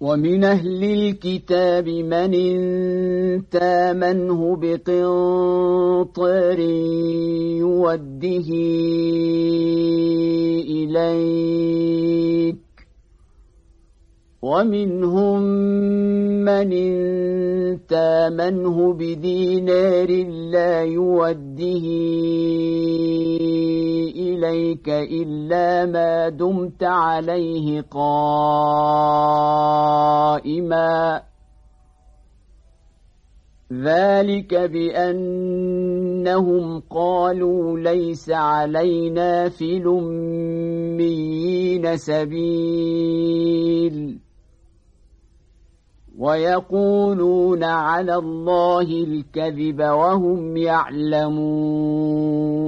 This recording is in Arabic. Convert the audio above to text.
ومن أهل الكتاب من تامنه بقنطر يوده إليك. ومنهم من تامنه بدينار لا يوده إليك إلا ما دمت عليه قائما. ذلك بأنهم قالوا ليس علينا في الأميين سبيل. ويقولون على الله الكذب وهم يعلمون.